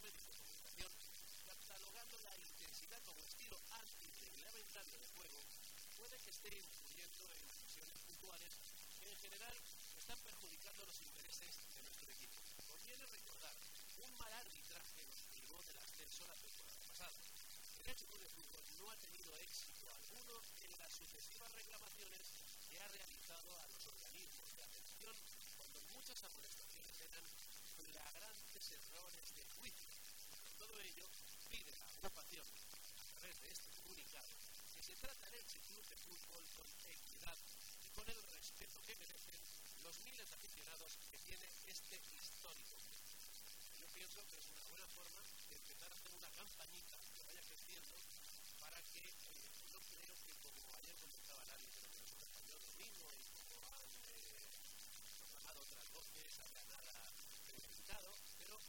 medios de comunicación, catalogando la intensidad como estilo antirreglamentario de juego, puede que esté influyendo en decisiones puntuales que en general están perjudicando los intereses de nuestro equipo. Conviene recordar, un mal arbitraje nos privó del ascenso la temporada pasada. El equipo de fútbol no ha tenido éxito alguno en las sucesivas reclamaciones que ha realizado a los organismos de atención cuando muchas amonestaciones eran flagrantes errores de todo ello, pide la agrupación, a través de este comunicado, que se trata el de Fútbol con equidad y con el respeto que merecen los miles de aficionados que tiene este histórico Yo pienso que es una buena forma de empezar a hacer una campañita que vaya creciendo para que eh, no creo que como ayer comentaba el árbitro que nos acompañó el domingo y como han eh, proclamado otras voces, haya nada verificado, pero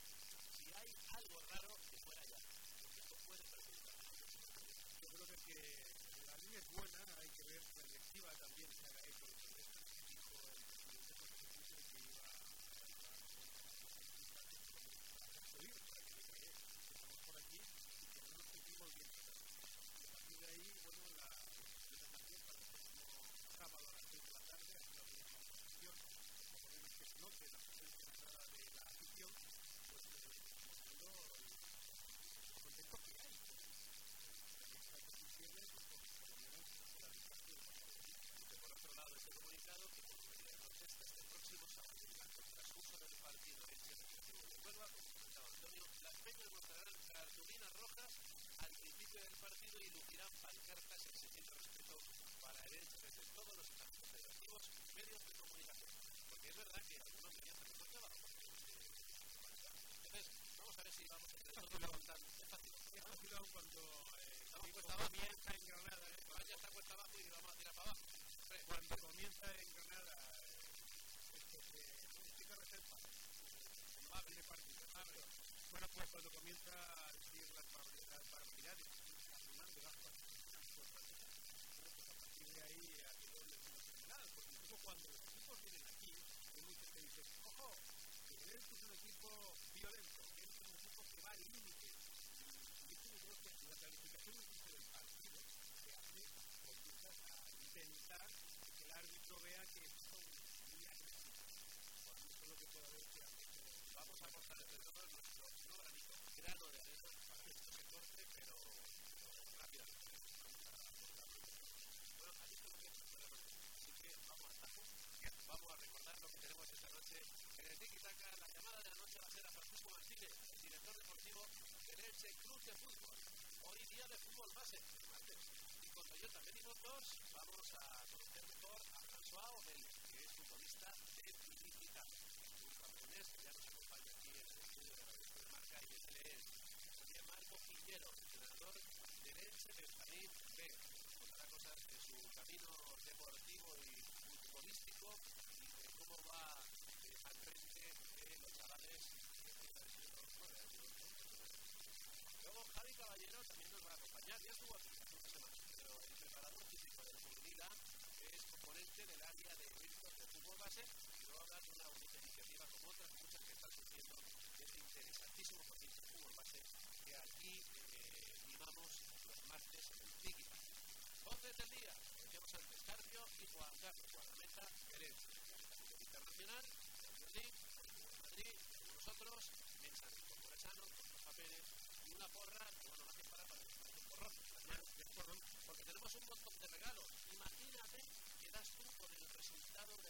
si hay algo raro que fuera ya, porque esto puede perjudicar. Yo creo que, que la línea es buena, hay que ver la directiva también se haga eco todo esto oír para que le estamos por aquí y que no nos sentimos bien tratados. Y a partir de ahí, bueno, la visita también para el próximo sábado a las 6 de la tarde, aquí la pequeña manifestación, por lo menos que se note la presencia entrada de la afición, pues mostrando lo contento que hay. También para que funcione, pues por lo menos la arbitraje de por otro lado, este comunicado que por medio protesta este próximo sábado en el transcurso del partido en Recreativo de Huelva, Antonio, las peñas mostrarán cartulinas rojas al principio del partido y lucirán pancartas exigiendo respeto para el desde todos los federativos medios de comunicación. Porque es verdad que algunos medios Entonces, vamos a ver si vamos a. Es fácil. Es fácil aún cuando eh, cuesta abajo, comienza en Granada. ¿eh? ya está cuesta abajo y vamos a tirar para abajo. Cuando comienza en Granada, eh, esto reserva. Partido. Abre. Bueno, pues cuando comienza a decir las barbaridades, sumando gastos, bueno, pues a partir de ahí a todos les hemos nada, porque incluso cuando los equipos vienen aquí, hay muchos que dicen, ojo, que el es un equipo violento, que es un equipo que va al límite. Y esto yo creo que la calificación del partido se hace por quizás a intentar que el árbitro vea que son muy agresivos. Cuando eso es lo que puede haber que vamos a. Bueno, así que vamos. Vamos a recordar lo que tenemos esta noche en el. La llamada de la noche va a ser a Francisco Martínez, el director deportivo del Elche Club de Fútbol. Hoy día de fútbol base, martes. Y yo también dimos dos, vamos a conocer mejor a François Obel, que es futbolista de Tiki Un japonés que ya nos acompaña aquí en el estudio de Radio Marca y de TLE. También Marco Quillero, entrenador del Elche de Español B. Contará cosas de su camino deportivo y futbolístico y de cómo va eh, al frente de los chavales años. Luego Javi Caballero también nos va a acompañar, ya estuvo hace una semana, pero el preparador físico del Juvenil es componente del área de eventos de fútbol base y luego hablar de una bonita iniciativa como otras muchas que están surgiendo este interesantísimo proyecto de fútbol base que aquí eh, los martes en el Voces del día, José de Cardio y Juan Carlos Guardameta Herencia. Internacional, Champions League, Madrid, nosotros, Mensan, Corresano, Rafa Pérez y una porra que bueno, más que para para un porrón, porque tenemos un montón de regalos. Imagínate que das tú con el resultado de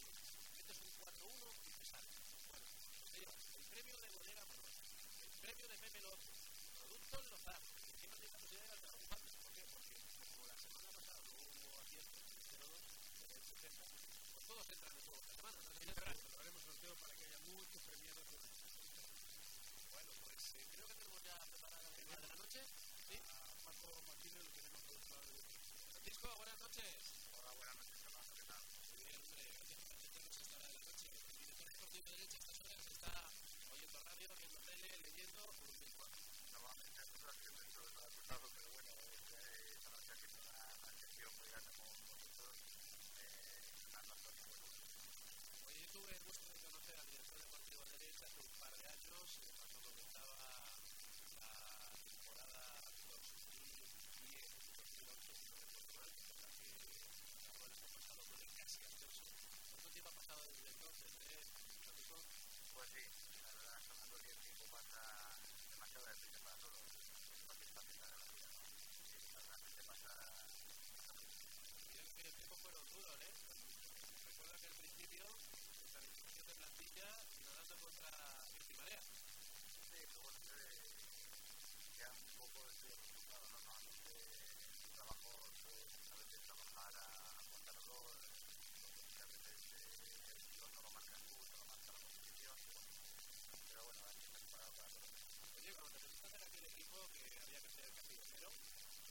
Este es un 4-1 y te sale. Bueno, pues te llevas el premio de Bolera Manuel, el premio de Pepe López, productos los Lozano, todos entran en juego esta semana. haremos sorteo para que haya muchos premiados Bueno, pues eh, creo que tenemos ya preparada la primera de la noche. ¿Sí? A Paco Martínez lo tenemos por el lado de Francisco, buenas noches. Hola, buenas noches, Fernando, ¿qué tal? Muy bien, hombre, tenemos esta hora de la noche. El director deportivo de derecha a estas horas está oyendo radio, viendo tele, leyendo, por un Normalmente es una que dentro de los resultados, pero bueno, eh, esta noche haciendo una sesión muy grande con vosotros, eh, Fernando Antonio, bueno. Oye, yo tuve el gusto de conocer al director deportivo de hace un par de años, eh, cuando comenzaba la temporada 2010, 2011, si no recuerdo mal, que ahora les ha pasado con el casi ascenso. ¿Cuánto tiempo ha pasado desde entonces, eh? Pues sí, la verdad, Fernando, que el tiempo pasa demasiado deprisa para todos los participantes de la vida, ¿no? Realmente pasa... Creo que el tiempo fueron duros, ¿eh? Recuerda que al principio, de plantilla y nadando contra Marea. Sí, pero bueno, ya un poco de resultado, ¿no? Normalmente el trabajo, a veces trabajar a contrarreloj, a veces el guion no lo marca el bus, no lo marca la competición, pero bueno, hay que preparado para todo. Oye, cuando te presentaste en aquel equipo que había que hacer el casi pero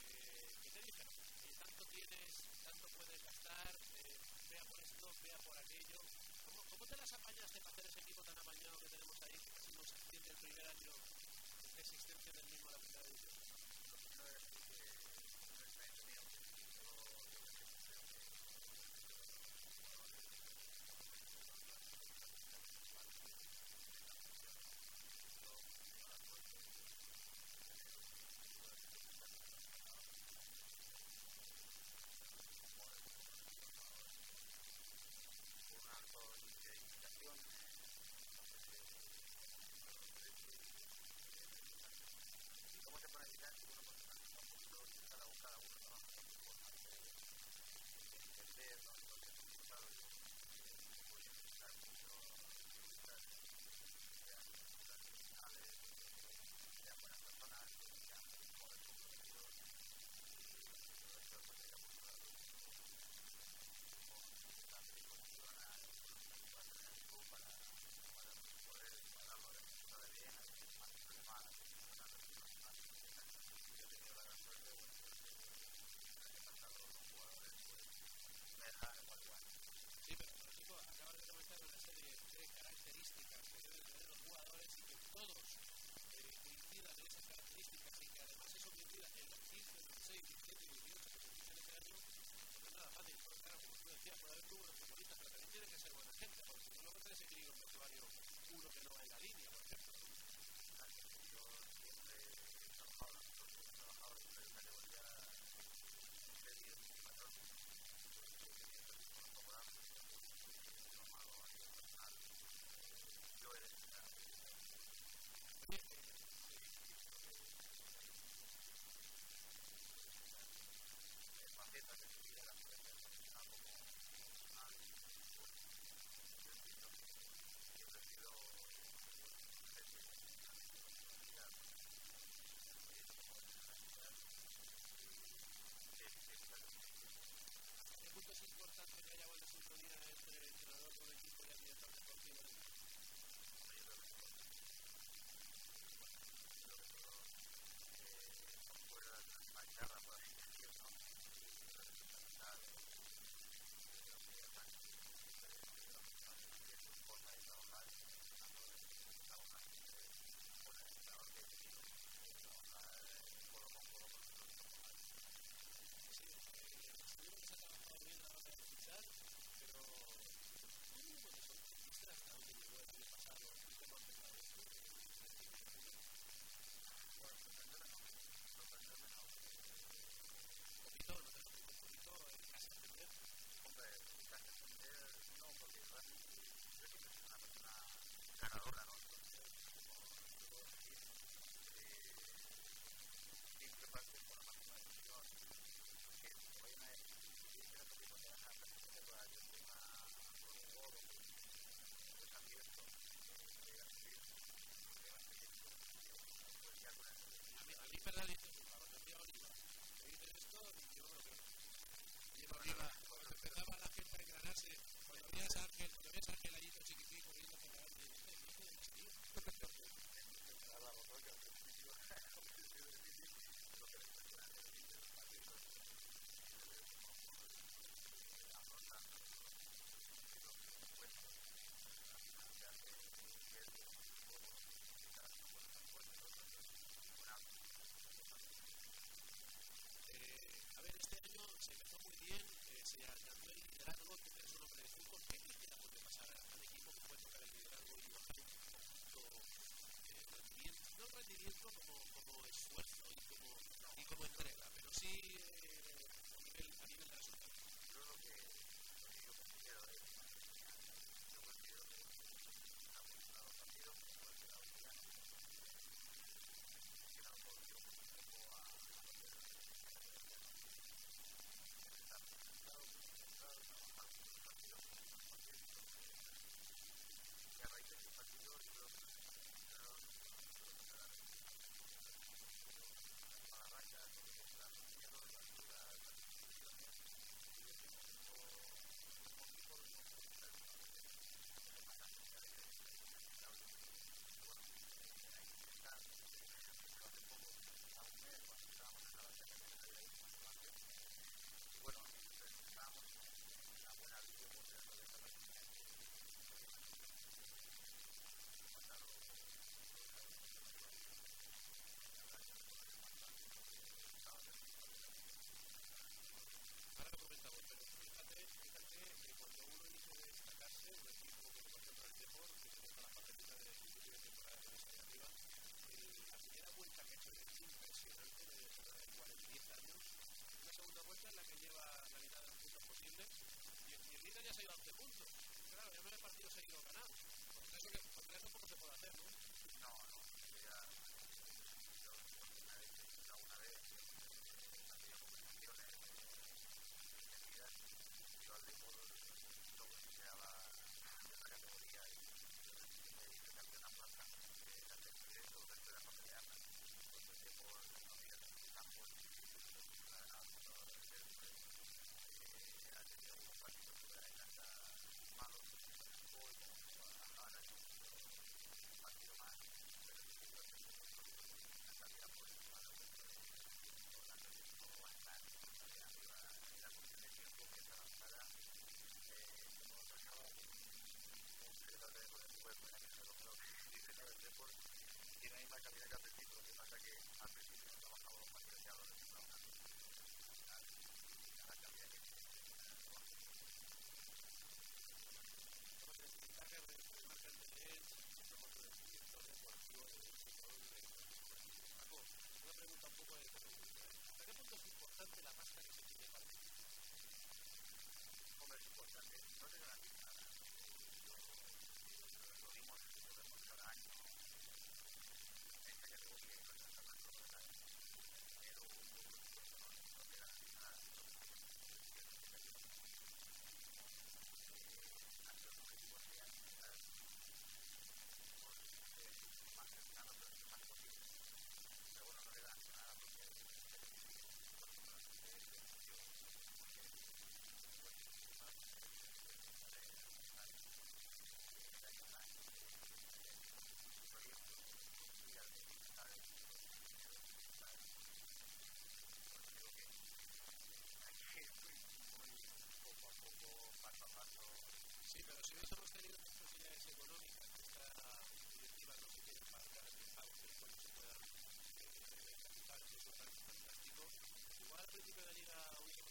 eh, ¿qué te dijeron? Si tanto tienes, tanto puedes gastar, eh, vea por esto, vea por aquello. ¿Cómo, ¿Cómo te las apañaste para hacer ese equipo tan amañado que tenemos ahí, que casi nos asciende el primer año de existencia del mismo la primera división? Sí, pero si hubiésemos tenido necesidades económicas, esta directiva no se quiere marcar que pagos del pueblo se puedan realizar, eso es fantástico. Igual al principio de la liga hubiésemos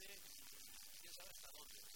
puede, quién sabe hasta dónde.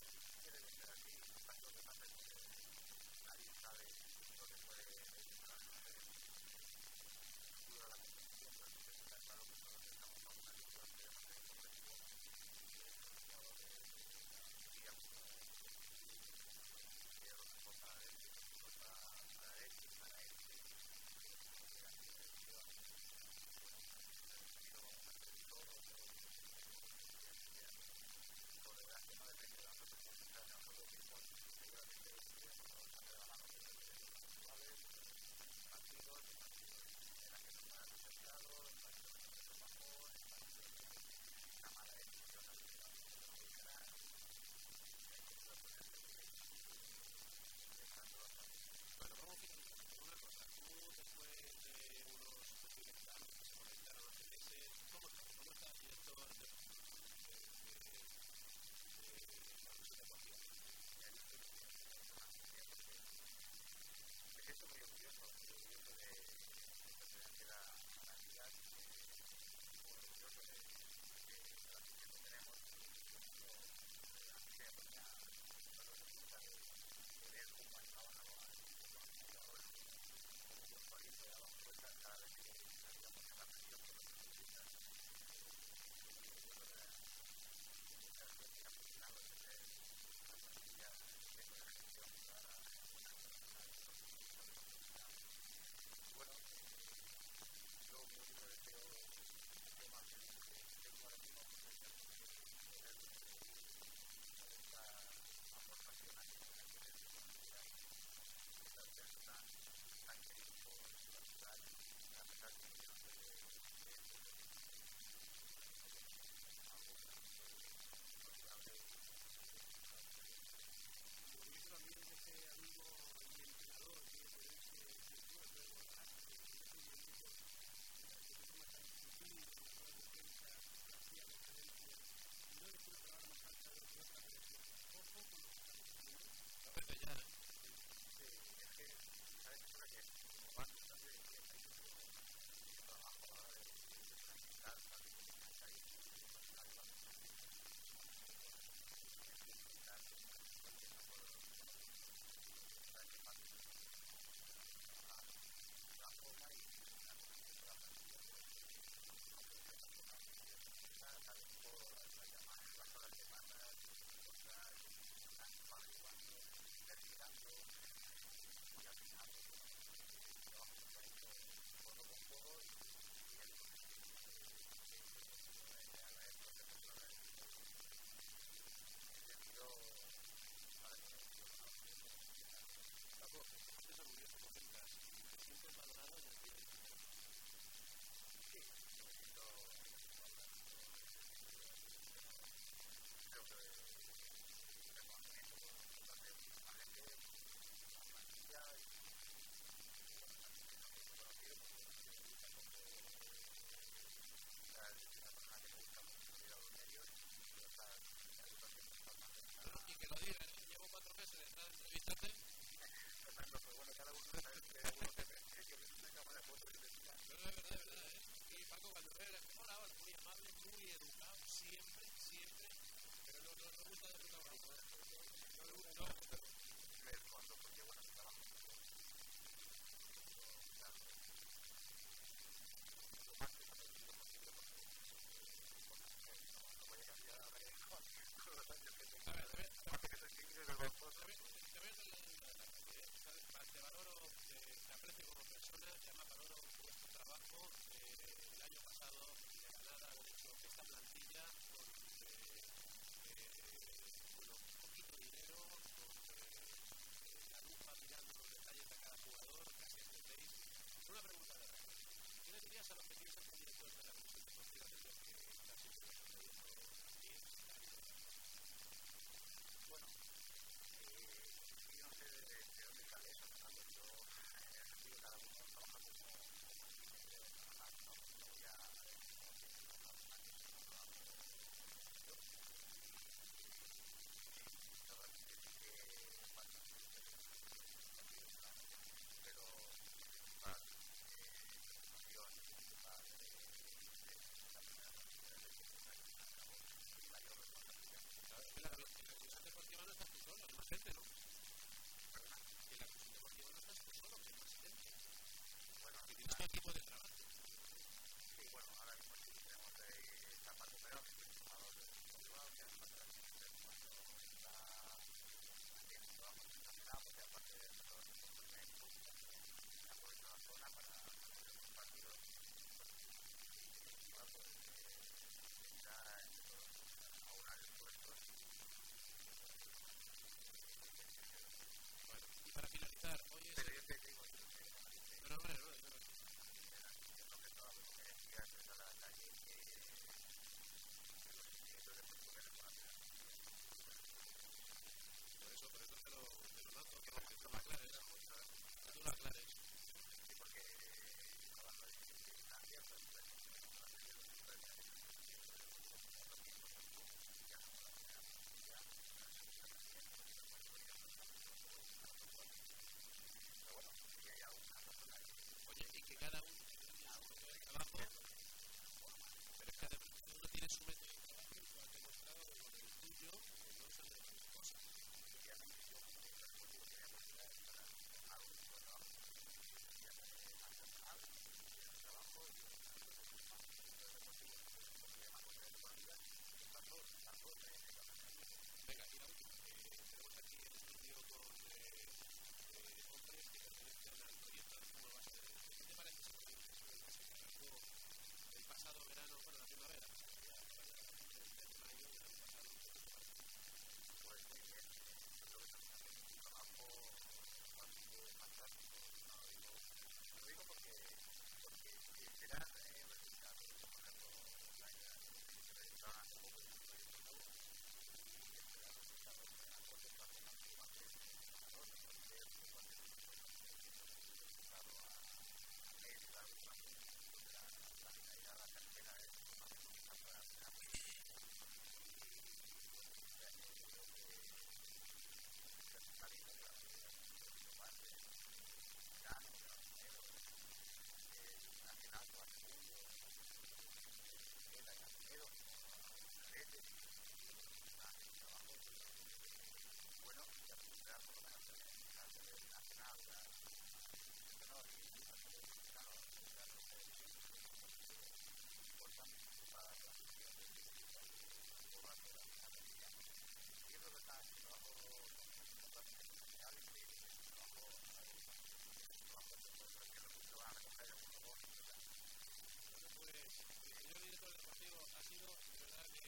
de aquí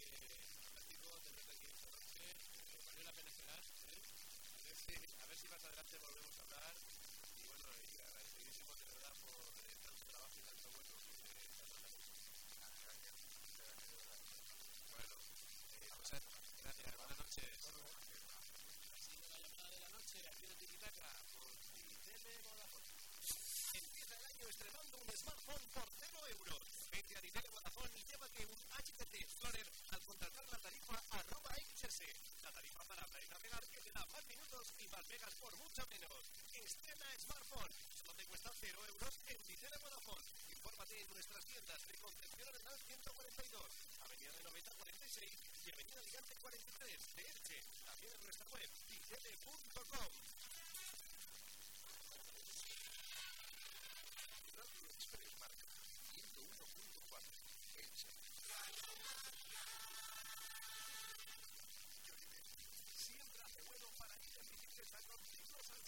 A, ver si, más adelante volvemos a hablar. Y bueno, agradecidísimo de verdad por tanto trabajo y tanto bueno. Bueno, gracias, buenas noches. Ha sido la llamada de la noche aquí en Empieza el año estrenando un smartphone por la tarifa arroba XS. La tarifa para hablar y navegar que te da más minutos y más megas por mucho menos. Estrena Smartphone, donde cuesta 0 euros en Vicena Vodafone. Infórmate en nuestras tiendas de Concepción Arenal 142, Avenida de 9046 y Avenida Gigante 43 de Elche. También en nuestra web, vicene.com.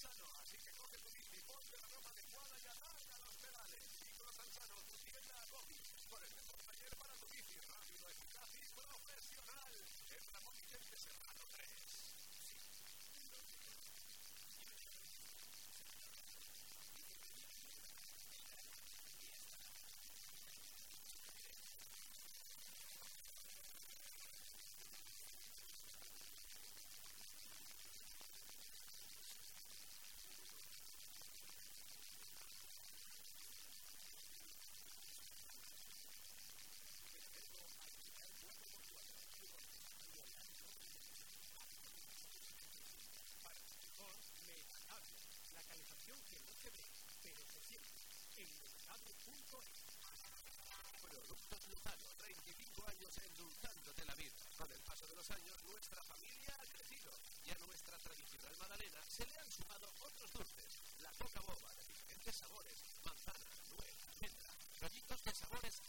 Manzano, así que coge tu bici, ponte la ropa adecuada y alarga los pedales. Ciclo Manzano, tu tienda a Gobi, con el mejor taller para tu bici, rápido, eficaz y profesional. En la Serrano 3. Productos Luzano, 35 años endulzándote la vida. Con el paso de los años, nuestra familia ha crecido y a nuestra tradicional magdalena se le han sumado otros dulces. La coca boba de diferentes sabores, manzana, nuez, almendra, de sabores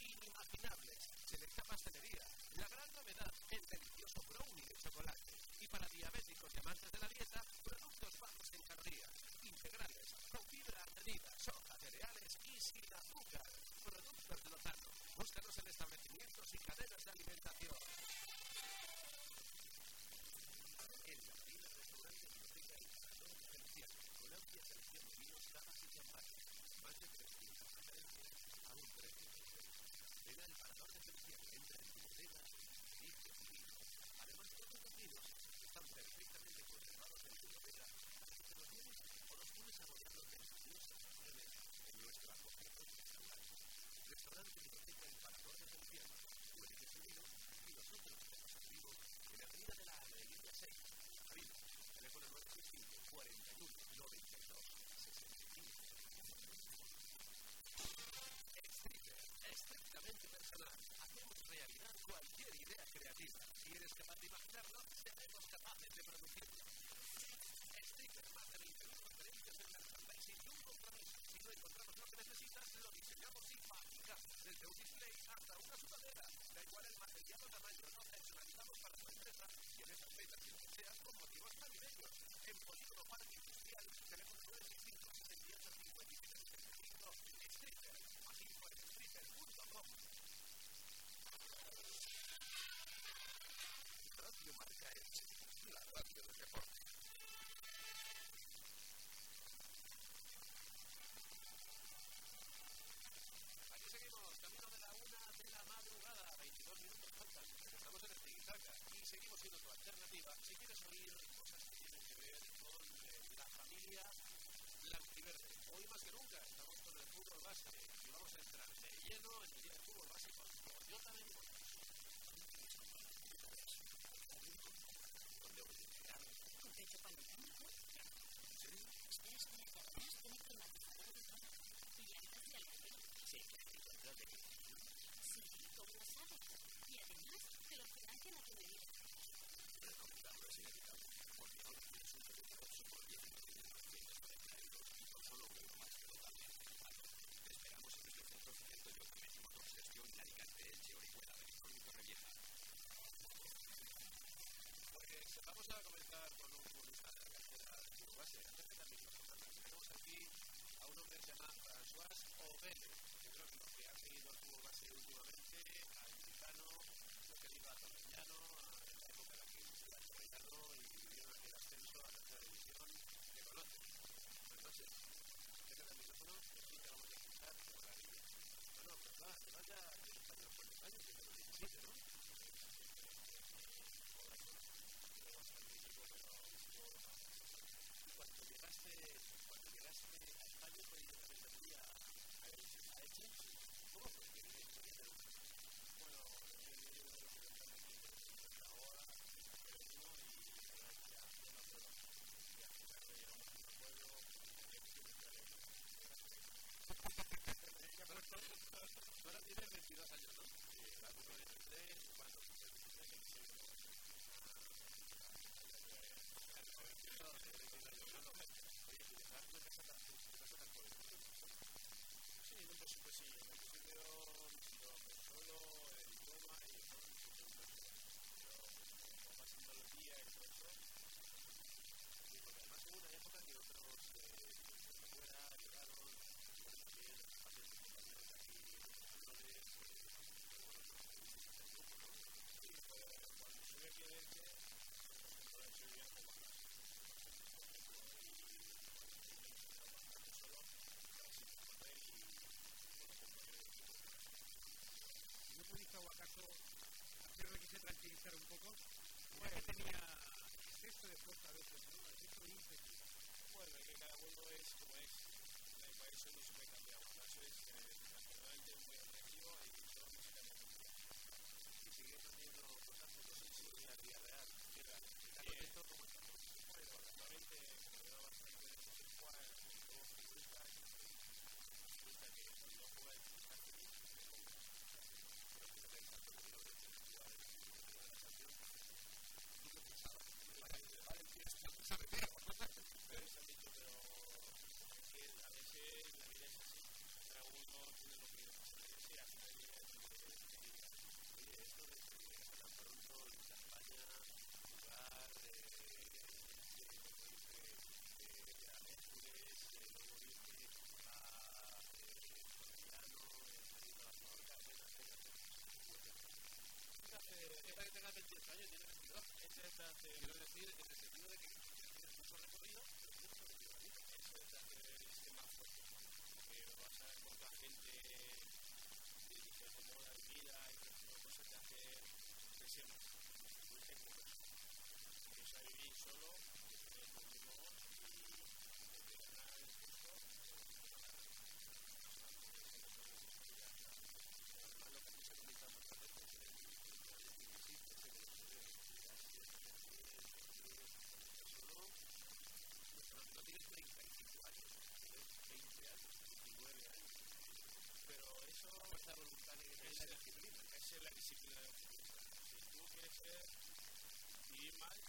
dobles de manga. Joan Oben, línea es esto de fortalezas, ¿no? Es esto de ímpetu. Bueno, que cada uno es como es. Eso no se puede cambiar. Eso es Es decir, Amen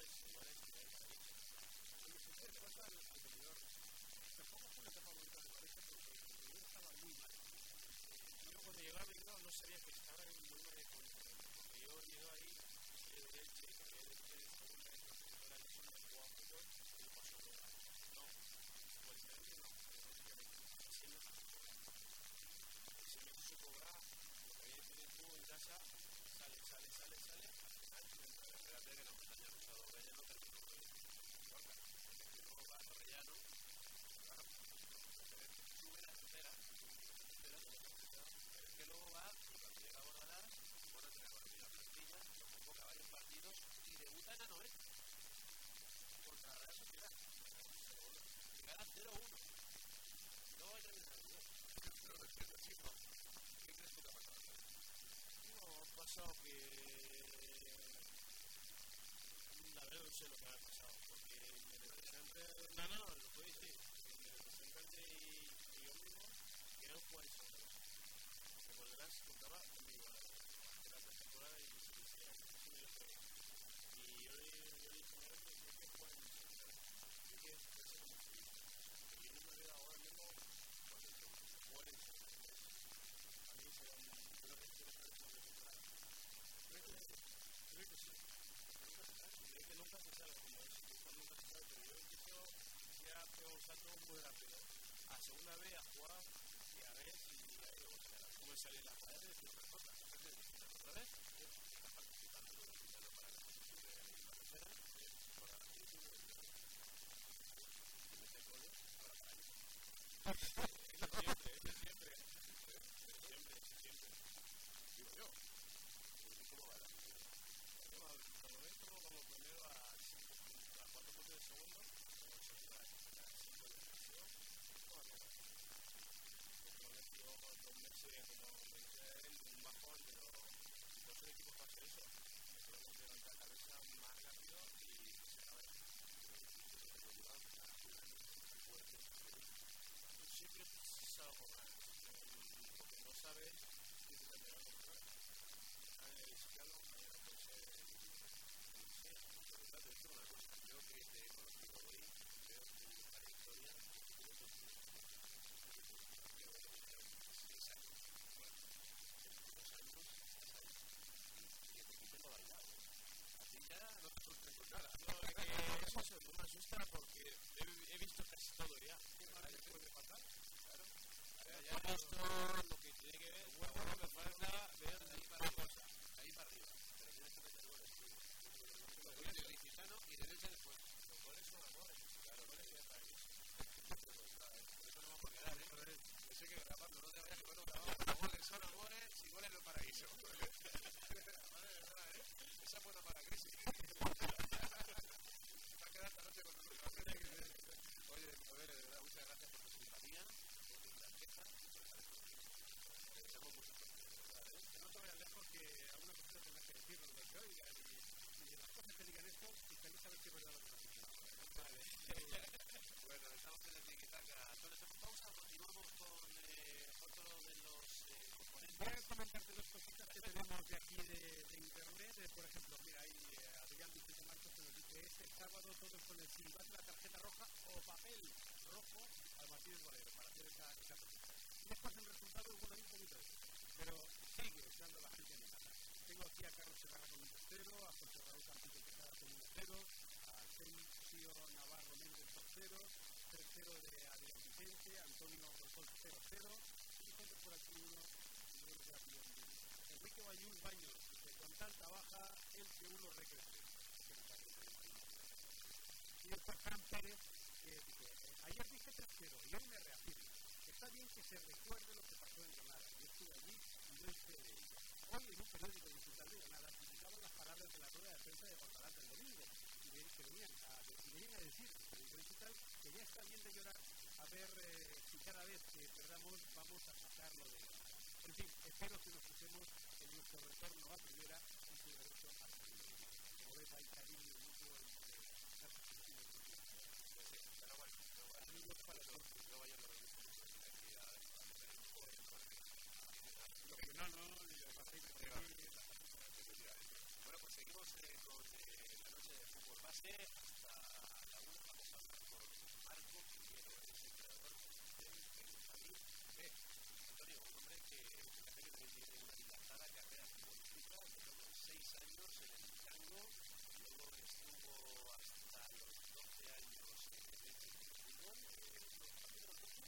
Y yo cuando llegaba a Bilbao no sabía que estaba en un número de yo llego ahí, de que y pasó. No, por el medio no, pero se me puso cobrar lo que había en casa, sale, sale, sale, sale, al final, en Anoeta contra la Sociedad. Y gana 0-1. Y luego hay terminar el día. Pero respeto, chico. ¿Qué crees que ha pasado? No, ha pasado que. La verdad no sé lo que ha pasado, porque mi representante. No, no, lo puedo decir. Mi representante y, yo mismo. Que Volverás contaba la pretemporada y se decía, sí me lo creo. Y yo le yo le dije, mira, que hay que jugar en el centro. Hay que expresarse como futbolista. Porque yo no me veo ahora mismo jugar en el centro. A mí se van una cuestión de la temporada. Creo que, creo que sí. Nunca se sabe. Creo que nunca se sabe como es. Nunca se sabe, pero yo ya pego un salto muy rápido. A segunda vez a jugar y a ver o sea, cómo sale la padre de cosa. Otra de goles para para ello. Siempre, siempre, siempre, siempre. Digo yo. ¿Cómo va la Cuando dentro, como primero a, a cuatro puntos de segundo, como segundo a la cinco de división, ¿cómo va a quedar? Porque lo metió meses, como él, un bajón, pero no son equipos para hacer eso. Que levantar la cabeza más rápido y siempre se por ganas, porque no sabes si te tendrá que comprar. Mañana el escalo, mañana puede ser sea. Pero te digo una cosa, yo que te he conocido hoy, veo tu trayectoria, tu seis años, bueno, dos años, estás ahí, y que te quiten lo bailado. A ti ya no te asusta con nada. No, es que eso se me asusta porque he, he visto casi todo ya. Ahora ya puede pasar. Claro. Ahora ya he visto lo que tiene que ver. Bueno, me falta ver ahí para arriba. Ahí para arriba. Pero tienes que meter goles, tío. Los Licitano y derecha después. Los goles son. Claro, goles ya para ellos. Por eso no vamos a quedar, ¿eh? Yo sé que grabando, no te vayas grabando. Los goles son y goles no paraíso. Madre de verdad, ¿eh? Esa es buena para crisis. Va a quedar esta noche con nosotros. Oye, a ver, de verdad, muchas gracias por tu simpatía, por tu franqueza, por estar con nosotros. Te deseamos mucha suerte, de verdad, ¿eh? Que no te vayas lejos, que alguna cosa tendrás que decirlo, lo que oigan, y, y de las cosas que digan esto, si es verdad lo que. Vale. bueno, estamos en el tiquitaca. Entonces, hacemos pausa, continuamos con eh, otro de los eh, componentes. Voy a comentarte dos cositas que tenemos de aquí de, de internet. Eh, por ejemplo, mira, ahí eh, Adrián Vicente Marcos que nos dice este sábado todos con el silbato, la tarjeta roja o papel rojo al Martínez Valero para hacer esa, esa. Y después el resultado, bueno, hay un poquito. Pero sigue estando la gente en casa. Tengo aquí a Carlos Segarra con un tercero, a José Raúl Campito que estaba con un tercero, a Sergio Navarro Méndez tercero, tercero de Adrián Vicente, Antonio Ortol 0-0, y encuentro por aquí uno, rápido, Enrique Bayún Baños, dice, con tanta baja, el que uno recrece. Y después Fran Pérez, que dice, ayer dije 3-0 y hoy me reafirmo. Está bien que se recuerde lo que pasó en Granada. Yo estuve allí y no hice de. Hoy en un periódico digital de Granada las palabras de la rueda de prensa de Portalán del domingo. Y venían a, y a decir digital que ya está bien de llorar. A ver eh, si cada vez que perdamos vamos a sacarlo de Granada. En fin, espero que nos usemos en nuestro retorno a primera y su derecho a la primera. Como ves, hay cariño mutuo entre no Lo no, 12 con eh, la noche de fútbol base hasta la 1 vamos a hablar con Marco, que es el creador del Perusalí Antonio, un hombre que también tiene una dilatada carrera futbolística, empezó con 6 años en el tango, luego estuvo hasta los 12 años en el fútbol, eh, a partir de los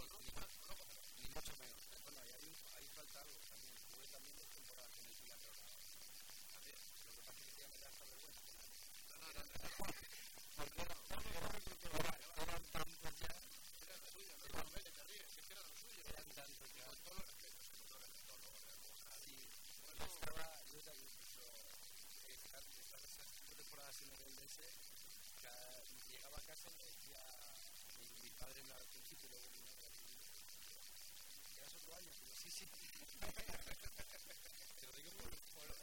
Ni mucho menos. Bueno, y ahí, falta algo también. Jugué también dos temporadas en el lo que pasa es que ya me da esta vergüenza. No, no, no, no. Porque era, no, no. Era lo suyo, no, que era lo suyo. Eran tantos bueno, estaba, yo ya temporadas en el llegaba a casa y me decía, mi padre me Te eh, pues, lo digo por,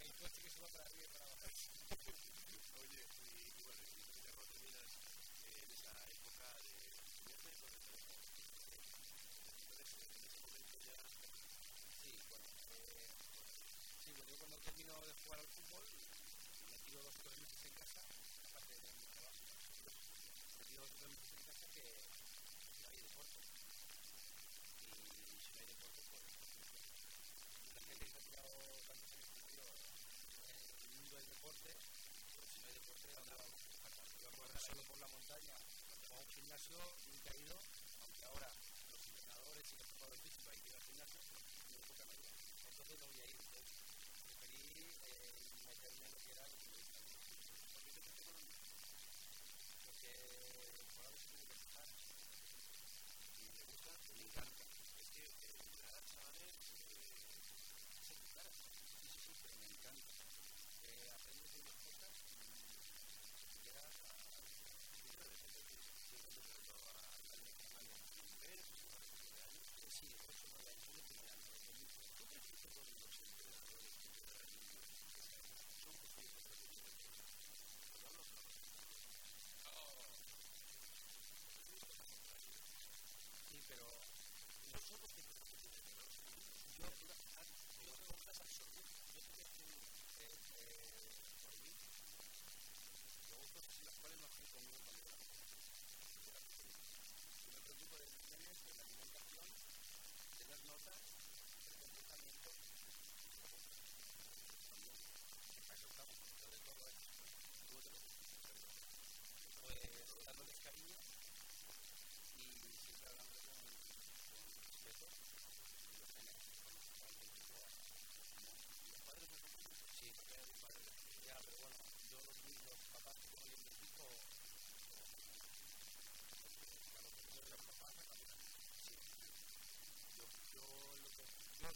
el coche que se va para arriba para abajo. Oye, y, bueno, y te en esa época de estudiante en ese momento ya. Sí, bueno, sí, yo cuando termino de jugar al fútbol, me tiro dos o tres meses en casa, de trabajo, me tiro dos o tres meses entrenador. Solo por la montaña o un gimnasio nunca he ido, aunque ahora los entrenadores y los jugadores físicos hay que ir al gimnasio, no es me toca Entonces no voy a ir. Entonces, preferí eh, meterme en lo que era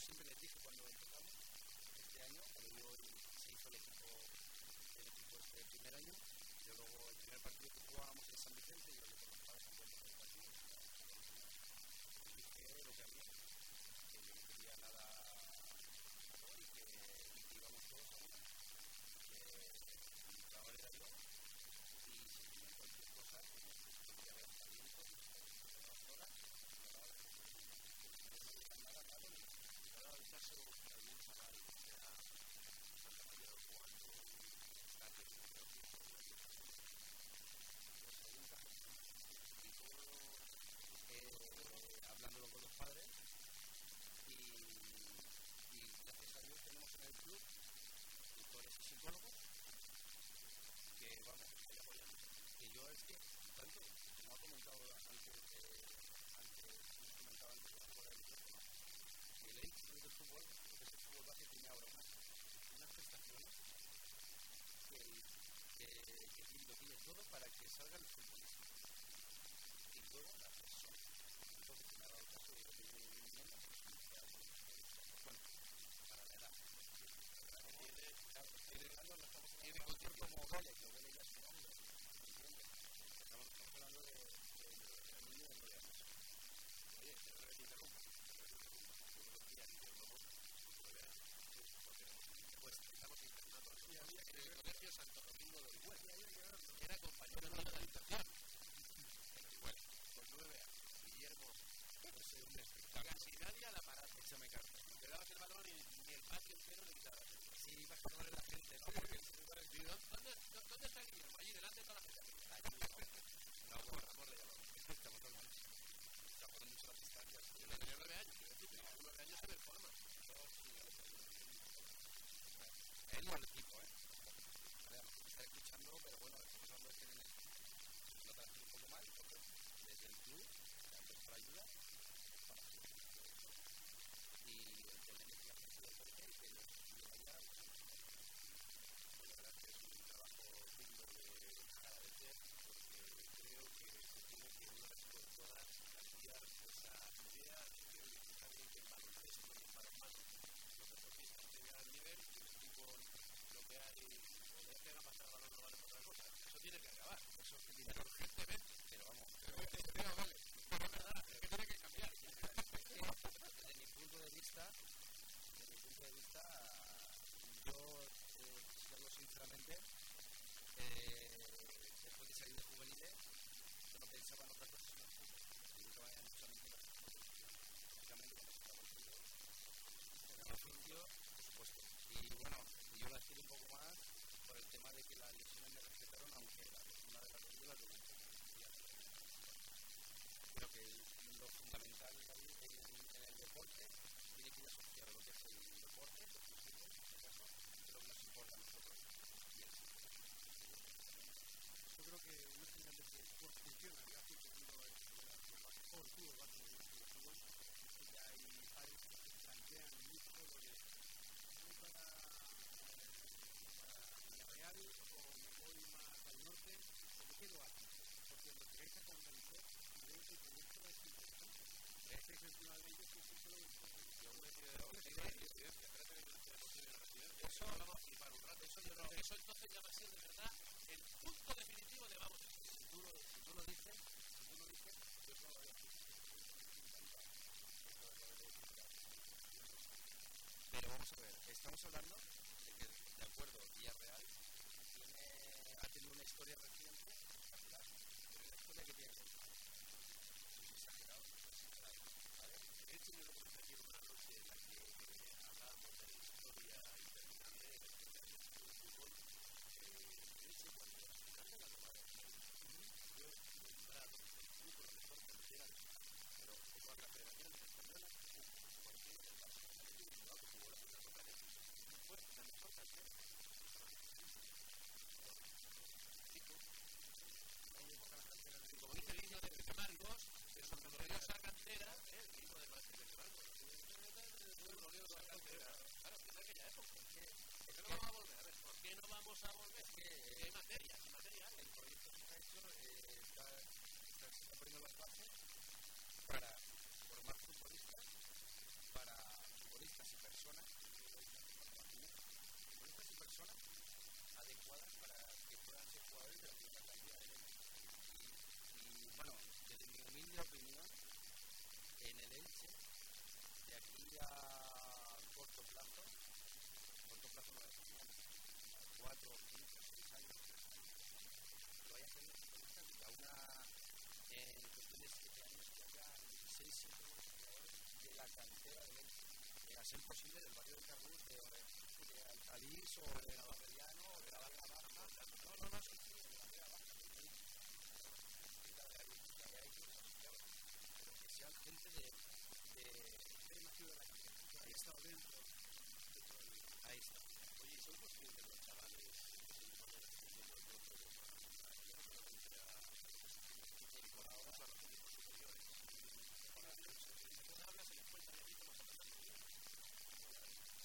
Testament vamos a ver, estamos hablando de que, de acuerdo, Villarreal tiene, ha tenido una historia reciente Y, bueno, desde mi humilde opinión, en el Elche, de aquí a corto plazo, corto plazo no es a cuatro, cinco, seis años, lo hay a hacer una una en cuestión de siete años que habrá 16 jugadores de la cantera del Elche, de hacer posible del barrio del Carril de, de Alcalís o de Valeriano o de la Barra Baja. No, no, no, de, la. Ahí está Ahí está. Oye, los chavales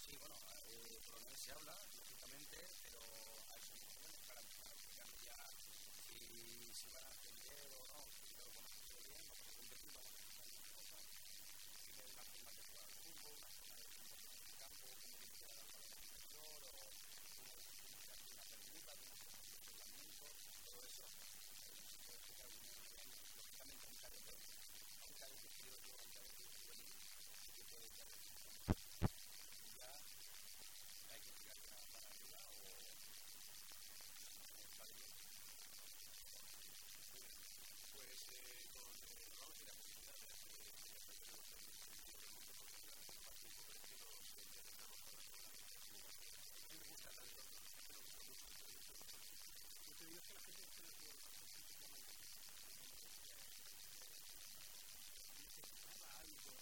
Sí, bueno, lo se habla, lógicamente, pero hay soluciones para, ya eh, y van a yo es que la gente necesitaba algo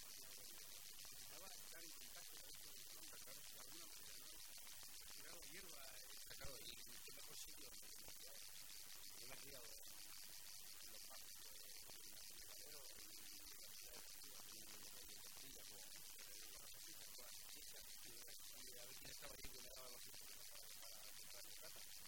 necesitaba estar en contacto con de claro alguna no hierba he sacado qué mejor sitio yo me en los parques en y a ver quién que me daba los para comprar plata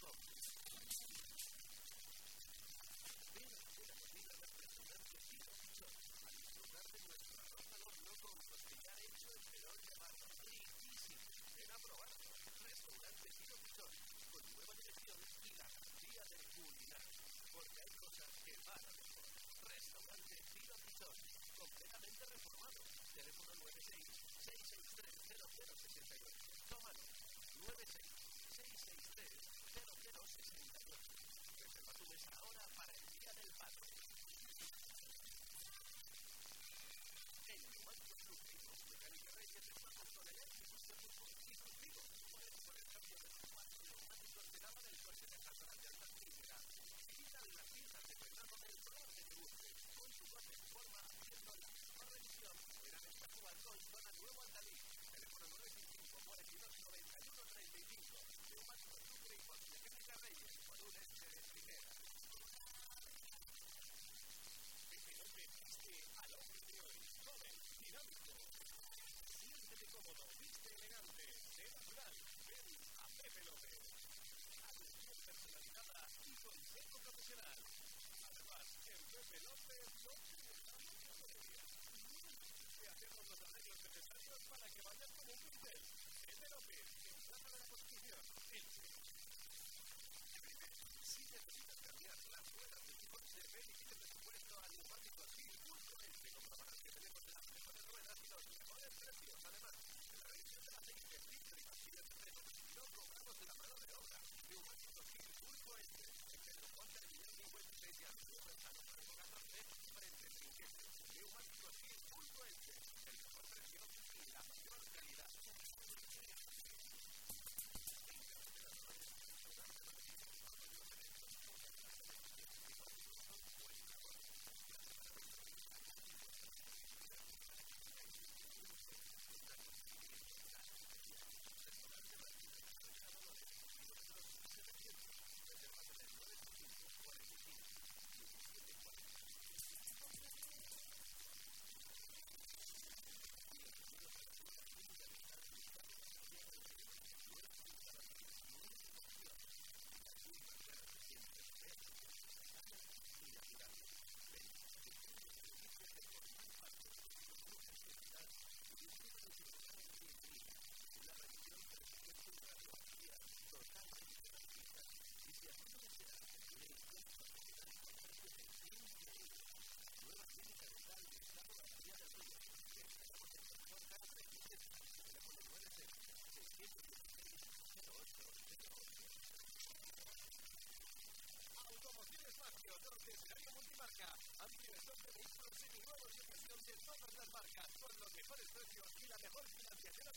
todo. Pero será debido a las personas que siguen dichosas a disfrutar de nuestro arroz al horno con ya hecho en Perón Navarro. Riquísimo. Será probado. Restaurante Tiro Pichón, con nueva dirección y la garantía de culinar. Porque hay cosas que van a mejor. Restaurante Tiro Pichón, completamente reformado. Teléfono 96 663 0068. Tómalo. 96-663-0068. escenario multimarca. Amplio stock de vehículos y gestión de todas las y a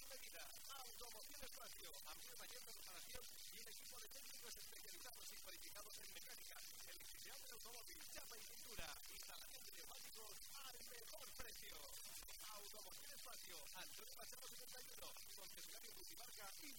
medida. Automoción Espacio, amplio mayor de reparación y el equipo de técnicos especializados y cualificados en mecánica, del automóvil, chapa y pintura, instalación de neumáticos al mejor precio. Automoción Espacio, Antonio concesionario multimarca y.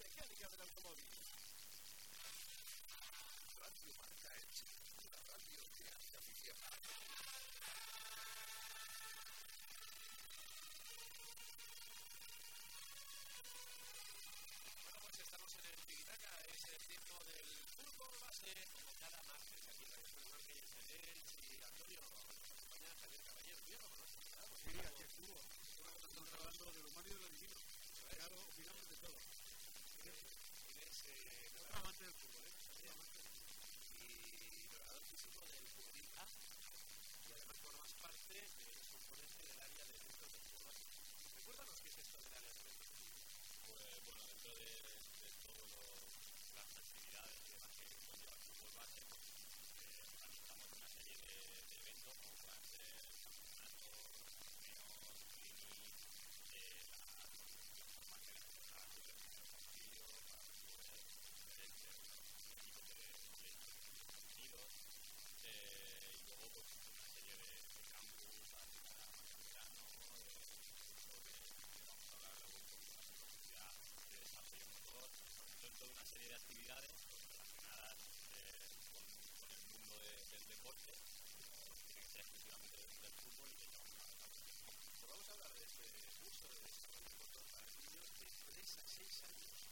a 6 años.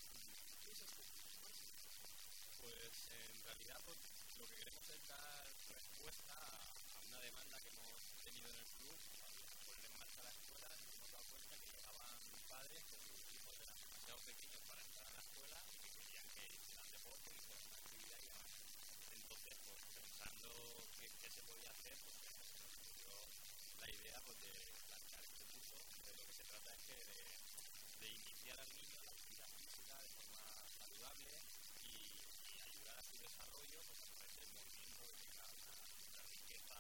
¿Qué es este curso? Pues en realidad pues, lo que queremos es dar respuesta a, una demanda que hemos tenido en el club poner en marcha la escuela y hemos dado cuenta que llegaban padres que sus hijos eran demasiado pequeños para entrar a la escuela y que querían que hicieran deporte y hicieran una actividad y demás. Entonces, pues pensando qué, qué se podía hacer, pues ocurrió la idea pues, de plantear este curso. De lo que se trata es que de, de iniciar al niño la actividad física de forma saludable y, y ayudar a su desarrollo pues, a través del movimiento, de llegar a una, una riqueza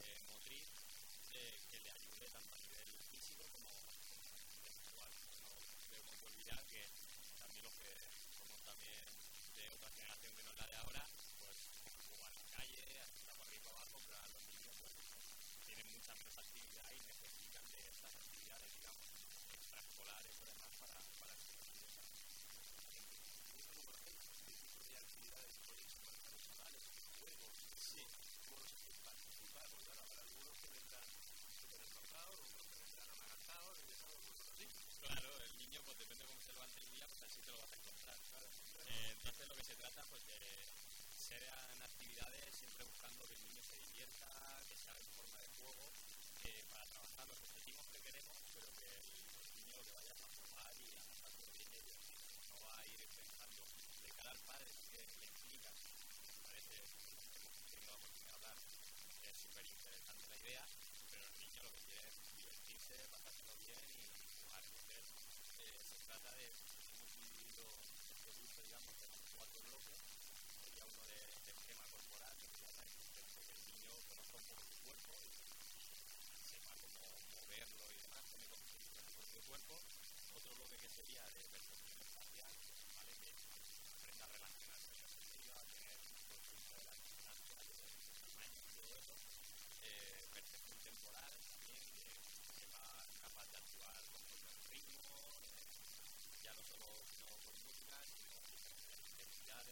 eh, motriz que le ayude tanto a nivel físico como, espiritual. No debemos olvidar que también los que somos también de otra generación que no es la de ahora, pues jugar en la calle, hasta por arriba abajo, pero a los niños pues, tienen mucha menos actividad y necesitan de estas actividades, digamos, extraescolares o demás para, para su desarrollo. de actividades personales, juegos, Sí, cómo los hacéis participar, porque claro, habrá algunos que vendrán súper esforzados, otros que vendrán amarantados, y eso vosotros sí. Claro, el niño, pues depende de cómo se levante el día, pues así te lo vas a encontrar, claro. Eh, entonces lo que se trata, pues de sean actividades siempre buscando que el niño se divierta, que sea en forma de juego, eh, para trabajar los objetivos que queremos, pero que el, niño lo que vaya a jugar y a pasarlo bien y divertirse. No va a ir pensando de cara al padre que le explica, parece, hemos tenido la oportunidad de hablar, es súper interesante la idea, pero el niño lo que quiere es divertirse, pasárselo bien y. Entonces, se trata de, hemos dividido curso, digamos, en cuatro bloques. Sería uno de, de esquema corporal, que sería para que el niño conozca un poco su cuerpo sepa cómo moverlo y demás, conocimiento de su cuerpo. Otro bloque que sería de percepción espacial, ¿vale? que aprenda a relacionarse con el medio, a tener conciencia de la distancia, de tamaño y todo eso. Eh, percepción temporal también, que sepa capaz de actuar conforme al ritmo, eh, ya no solo no con música, sino diferentes intensidades, eh, moverse a, a, a diferentes ritmos. Y luego, pues, un último bloque que sería el más, eh, el más amplio, que es de habilidades motrices básicas. Que trabajar- trabajamos de desplazamientos de todo tipo, desde andar, correr, cuadripedia, arrastrarse, cualquier tipo de desplazamiento, eh, coordinación, tanto eh, a nivel o puro manual, es decir, manejar objetos con las manos como con los, con los pies, eh, es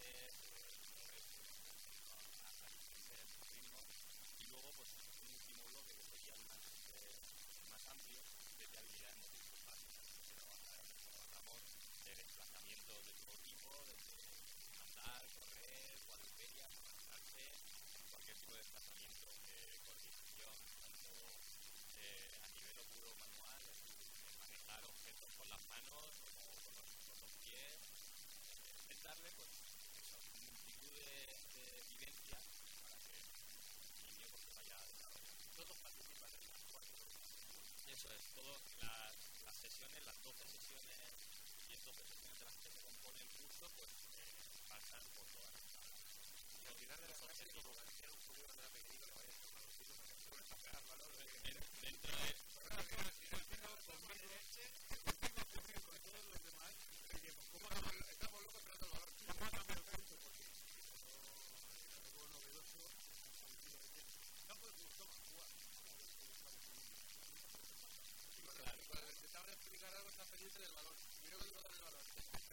darle pues eso, multitud de, de vivencias para que el niño pues, se vaya desarrollando. Todos participan en las cuatro. Eso es, todas las, las sesiones, las 12 sesiones y 12 sesiones de las que se compone el curso, pues eh, pasan por todas las salas. Y al final de la clase, como decía un poquito cuando era pequeñito, que vaya a tomar los hijos, porque no está pegar valor de que En- dentro de, con todos los demás, oye, pues cómo estamos, estamos locos esperando el balón. Vamos a cambiar el punto, porque es algo novedoso. Campo de fútbol, toma, jugar. claro, Cuando explicar algo, está pendiente del balón. Mira que el balón.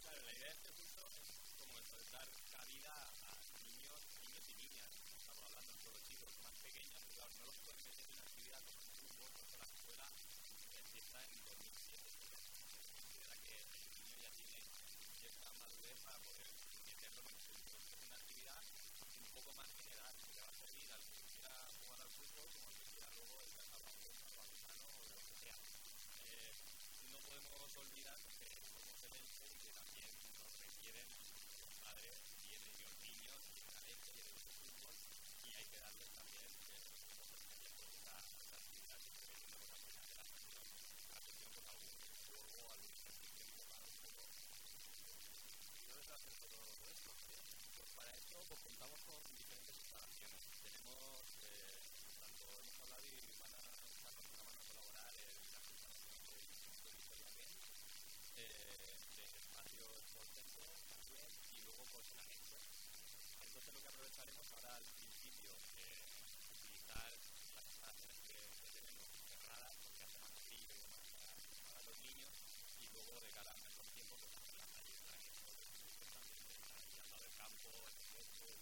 claro, la idea de este curso es como eso, es dar cabida a niños, niños y niñas. Estamos hablando de los chicos más pequeños, pero claro, no los pueden meter en una actividad como el fútbol, eso la escuela empieza en 2007. Se considera que el niño ya tiene cierta madurez para poder meterlo en el una actividad un poco más general, que le va a servir al que quiera jugar al fútbol como al que quiera luego el a la pelota, al balonmano o de lo que sea. Eh, no podemos olvidar que somos y que también nos requieren los padres y los niños vienen al ente vienen al fútbol y hay que darles también esta actividad que al final de la la sesión pues algún juego algún ejercicio enfocado un poco ¿Y va a hacer todo esto? pues para esto pues contamos con diferentes instalaciones. Tenemos, eh, tanto hemos hablado y van a echarnos una mano a colaborar en las instalaciones del Instituto de Historia Game, eh, de espacio Sport Center también, y luego pues en anexo. Lo que aprovecharemos ahora al principio, eh, utilizar las que, que tenemos para, los niños, y luego de cara al mejor tiempo pues las instituto también, campo, el el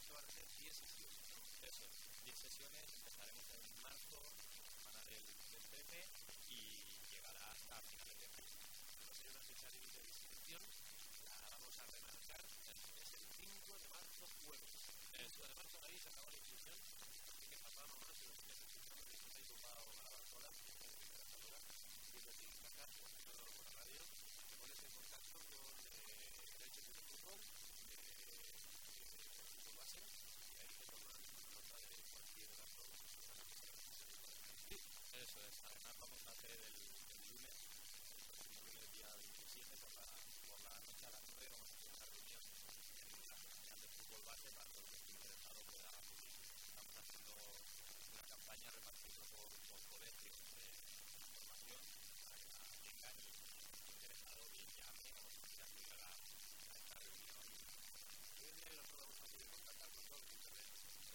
Esto van a ser 10 sesiones, ¿no? eso es, 10 sesiones, empezaremos en marzo, van a del, del 13 y llegará hasta finales de inscripción, la vamos a remarcar, es el 5 de marzo jueves. El 5 de marzo ahí se acabó la inscripción, así que si nos estáis escuchando, que estáis ocupado a la sola, que es la hora, y lo tienes que sacar, por la radio, te pones en contacto con eh, el hecho de fútbol, eh, eh, fútbol base, y ahí toman nota de cualquier Eso es, además vamos a hacer el, el lunes, el próximo lunes, día 27, por la, por la noche a las 9, vamos a hacer una reunión en la sección de. Estamos haciendo una campaña repartiendo por, colegios de información para que la tengan y interesado bien llame, vamos a hacer llegar a, esta reunión. En día nosotros vamos a poder contactar con todos.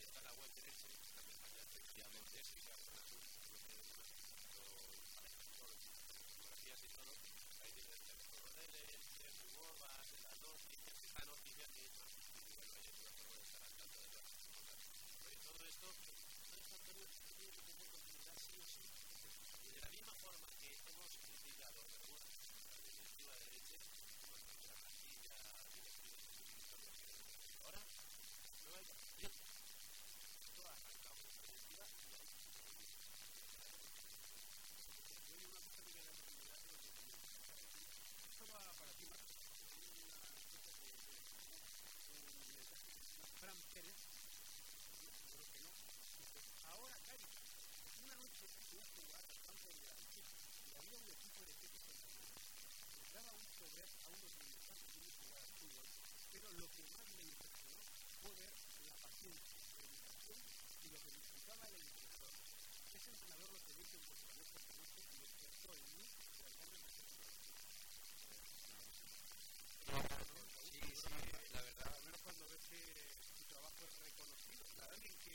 Está la web de en España, efectivamente, manejan todos, fotografías y todo. Ahí de Fútbol, de las noticias, que está noticias que es más y bueno, ahí es una forma de estar al tanto de todas las cosas. Esto, Antonio, tiene que continuidad sí o sí. De la misma forma que hemos criticado, directiva de Elche, pues la plantilla, directiva de ahora, nueva dirección. Esto ha arrancado con esta directiva y ahí Yo hay una cosa que queda continuidad de lo que Esto va para ti, Marco. Hay una cosa que que un mensaje que se llama Fran Pérez. Seguro que no. Dice, ahora, Cari, una noche fui a jugar al campo de la Antigua y había un equipo de peques centenarios. Les daba unos pequeños jugar al fútbol, pero lo que más me impresionó fue ver la paciencia, la dedicación y lo que disfrutaba el entrenador. Ese entrenador lo que dice en vuestra esta noche y despertó en mí las ganas de ser Sí, sí, la verdad. Al menos cuando ves que tu trabajo es reconocido, la alguien que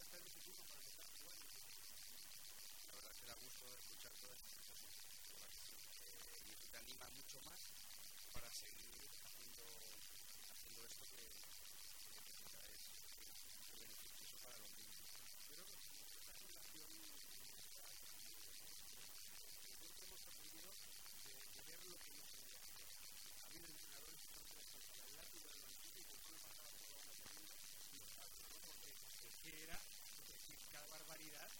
está en ese equipo para empezar a jugar. La verdad que da gusto escuchar todas estas cosas eh, y eso te anima mucho más para seguir haciendo, esto que, es, beneficioso para los niños. Hemos aprendido de, ver lo que no se y y era cada barbaridad.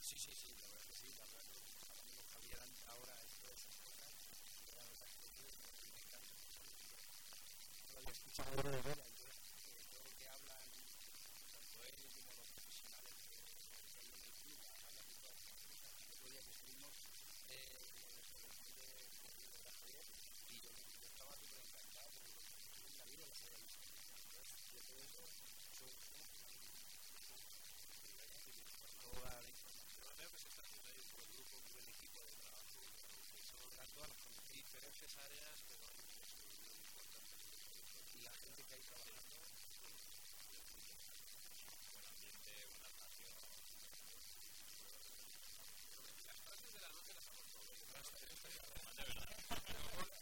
Sí, sí, sí, la verdad que sí, la verdad ahora áreas, pero hay un desarrollo muy importante. y la gente que hay. Las frases de la noche las hago todo. Yo creo que De verdad.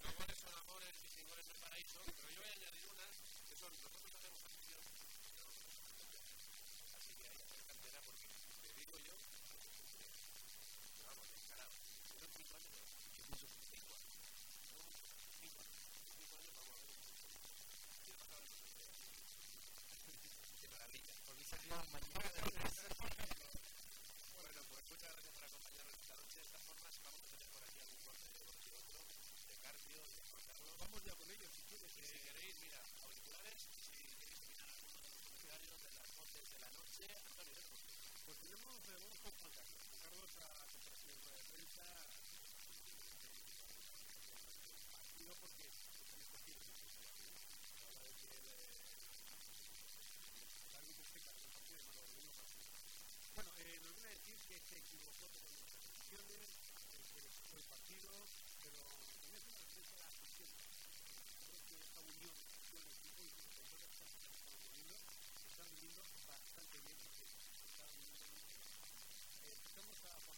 Los goles son amores y sin goles hay paraíso, pero yo voy a añadir unas que son nosotros hacemos afición, pero nosotros hacemos cantera. Así que hay que hacer cantera porque te digo yo, pero vamos, descarado. Yo no cinco años, pero yo pienso que cinco años. No, cinco años. Cinco años vamos a ver un poco. Y además ahora no se ve. de salió mañana Bueno, pues muchas gracias por acompañarnos esta noche. De esta forma, vamos a tener por aquí algún corte de y otro, de Carpio, de Carlos. Vamos ya con ellos, si quieres. Si queréis, mira, auriculares, y si queréis mirar alguno de los comentarios de las voces de la noche, Antonio, ¿eh? Pues tenemos, eh, vamos con Juan Carlos. Juan Carlos ha rueda de prensa partido porque están escogidos en su selección. Habla de que el, eh, el árbitro este cargó el partido y no lo volvimos a hacer. Bueno, eh, nos viene a decir que se equivocó con nuestras decisiones, eh, que le costó el partido, pero también es una referencia a la afición. Creo que esta unión, afición, equipo y estas cosas que estamos viviendo, se están viviendo bastante bien porque se está viviendo. Eh, Escuchamos a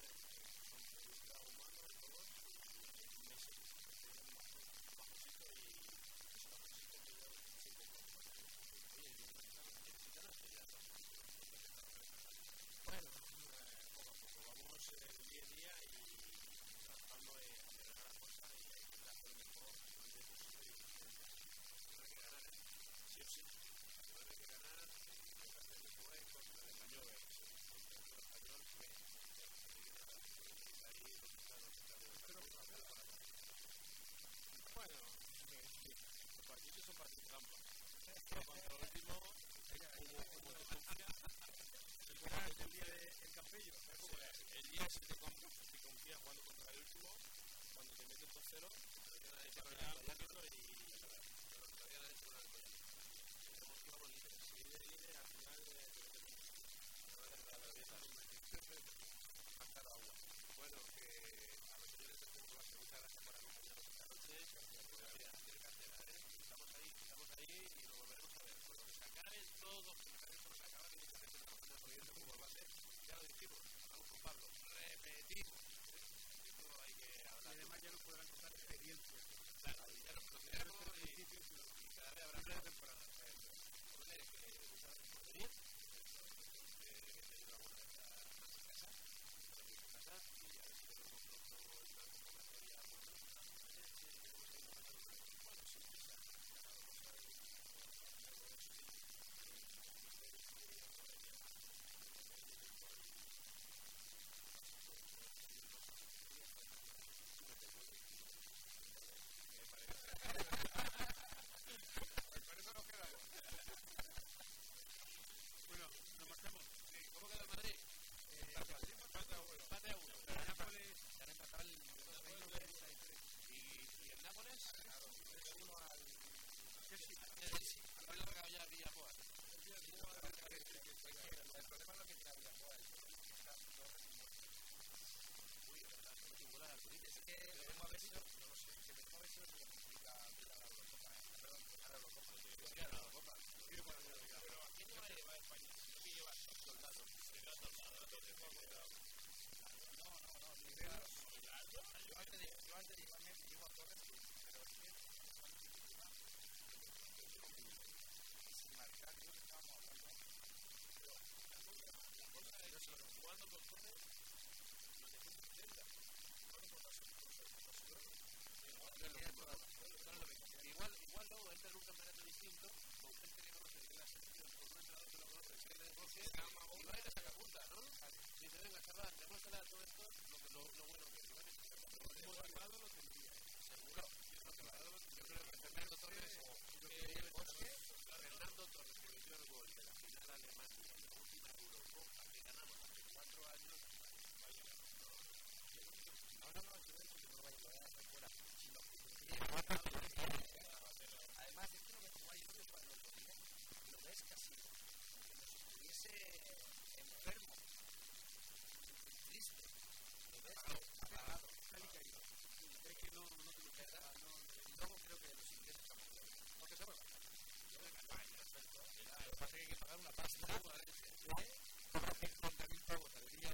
una pasta. Yo creo que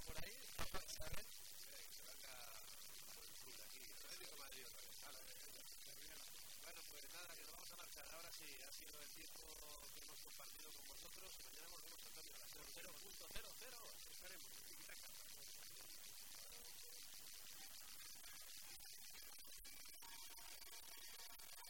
por ahí, aquí, eh, Bueno, pues nada, que vamos a marchar. Ahora sí, ha sido el tiempo que hemos compartido con vosotros. Mañana volvemos a Antonio a las 0.0.